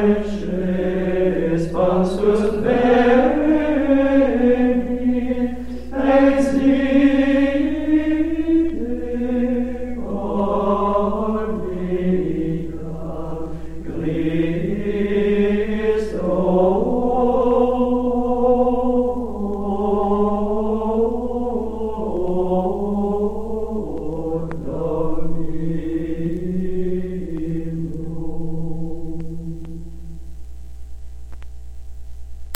Ecce responsus